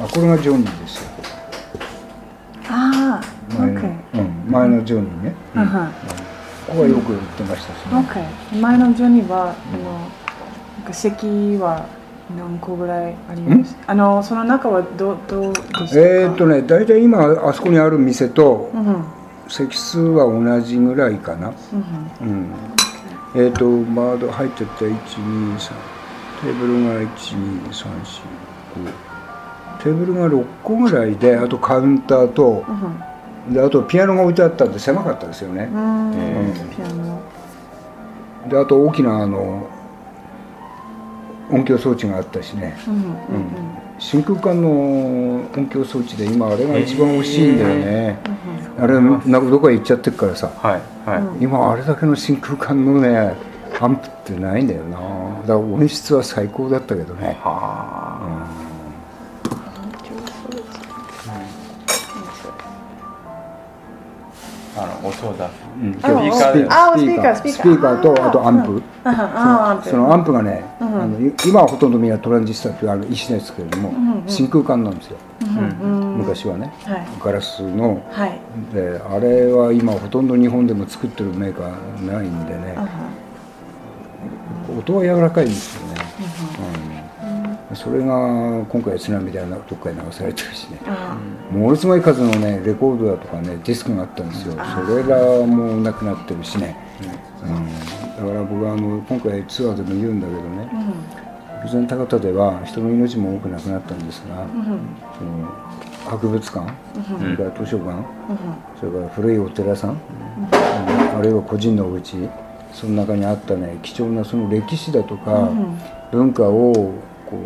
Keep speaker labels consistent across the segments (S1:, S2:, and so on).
S1: あこれがジョニーですよ。
S2: ああ
S1: 前の,、うん、前のジョニーね、
S2: うん。うん。
S1: ここはよく売ってましたしね、
S2: OK 前のジョニーはあのなんか席は何個ぐらいあります？あのその中はどどうでしたか？
S1: えーっとね大体今あそこにある店と
S2: うんうん。
S1: 席数は同じぐらいかな。
S2: うん
S1: うん。えーっと窓入ってて123テーブルが12345テーブルが6個ぐらいであとカウンターと
S2: うん。
S1: であとピアノが置いてあったんで狭かったですよね。
S2: うん。
S3: え
S2: ピアノ。
S1: であと大きなあの音響装置があったしね。
S2: うん。うん。
S1: 真空管の音響装置で今あれが一番欲しいんだよね、あれなんかどこか行っちゃってるからさ。
S3: はいはい、
S2: うん。
S1: 今あれだけの真空管のねアンプってないんだよな。だから音質は最高だったけどね。
S3: はああの音を出す
S1: うん。
S3: スピーカー
S2: スピーカー。スピーカー。
S1: スピーカーとあとアンプ。
S2: ああアンプ。
S1: そのアンプがね、
S2: うん。
S1: あのい今はほとん。どみん。なトランジスタっていうあの石ですけれども、
S2: ん。うん。
S1: 真空管なん。ですよ、
S2: うん。うん。
S1: 昔はね
S2: はい
S1: ガラスの
S2: はい
S1: であれは今ほとん。ど日本でも作ってるメーカーないん。でね音は柔らかいん。ですよね、うんそれが今回津波ではなどっかに流されてるしね。
S2: あ
S1: ものすごい数のねレコードだとかねディスクがあったんですよ。それらもなくなってるしね、うん、だから僕はあの今回ツアーでも言うんだけどね。
S2: うん。
S1: 備前高田では人の命も多くなくなったんですが、
S2: うん。
S1: その博物館、それから図書館、
S2: うん。
S1: それから古いお寺さん、うん。あるいは個人のお家その中にあったね貴重なその歴史だとか、
S2: ん。
S1: 文化をこ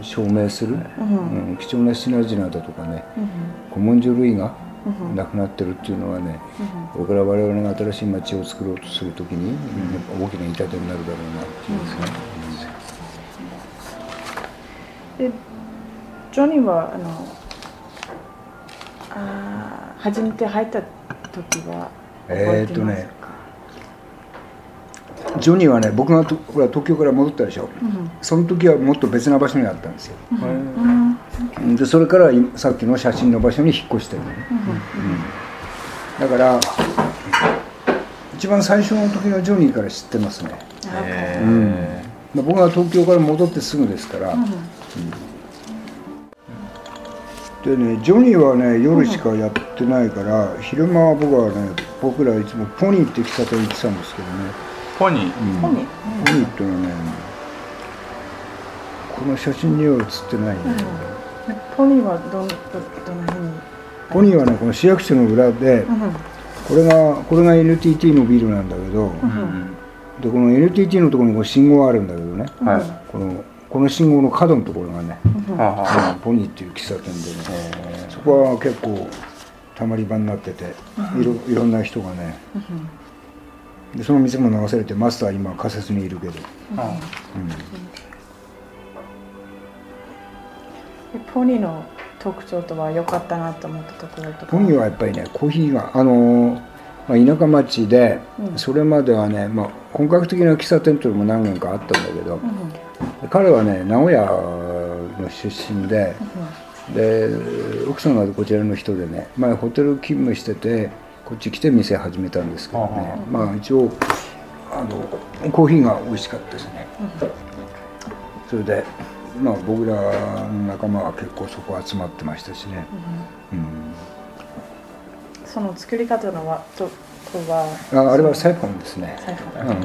S1: う証明する、
S2: うん。
S1: うん貴重な品々だとかね
S2: うん。
S1: 古文書類が
S2: うん。
S1: なくなってるっていうのはね、これから我々が新しい町を作ろうとするときに、大きな痛手になるだろうなっていうですね、
S2: でジョニーはあのあー初めて入った時は覚えてますか、
S1: ジョニーはね僕がとほら東京から戻ったでしょ、
S2: うん。
S1: その時はもっと別な場所にあったんですよ、
S2: うん。
S1: でそれからいさっきの写真の場所に引っ越してる。のね、だから一番最初の時のジョニーから知ってますね、
S3: え
S1: うん。まあ僕が東京から戻ってすぐですから、でねジョニーはね夜しかやってないから、昼間は僕はね僕らいつもポニーって喫茶店行ってたんですけどね、
S3: ポニー。
S1: うん
S2: ポニー。
S1: ポニーってのはねこの写真には写ってないね、
S2: ポニーはどんどどの辺に？
S1: ポニーはねこの市役所の裏で、
S2: うん。
S1: これがこれが NTT のビルなんだけど、
S3: うん。
S1: でこの NTT のところにこう信号があるんだけどね、
S3: はい。
S1: このこの信号の角のところがね、
S3: はあはあ
S1: ポニーっていう喫茶店でね、そこは結構たまり場になってていろいろんな人がねでその店も流されてマスター今仮設にいるけど、
S3: は
S2: でポニーの特徴とは良かったなと思ったところとか。
S1: ポニーはやっぱりねコーヒーがあのーまあ、田舎町で、
S2: うん。
S1: それまではね、まあ、本格的な喫茶店というのも何軒かあったんだけど、彼はね名古屋の出身で、で奥さんがこちらの人でね前ホテル勤務しててこっち来て店始めたんですけどね、
S3: は
S1: まあ一応あのコーヒーが美味しかったですね、それでまあ僕らの仲間は結構そこ集まってましたしね、うん
S2: その作り方のはととは？
S1: ああれはサイフォンですね、
S2: サイフォン
S1: うん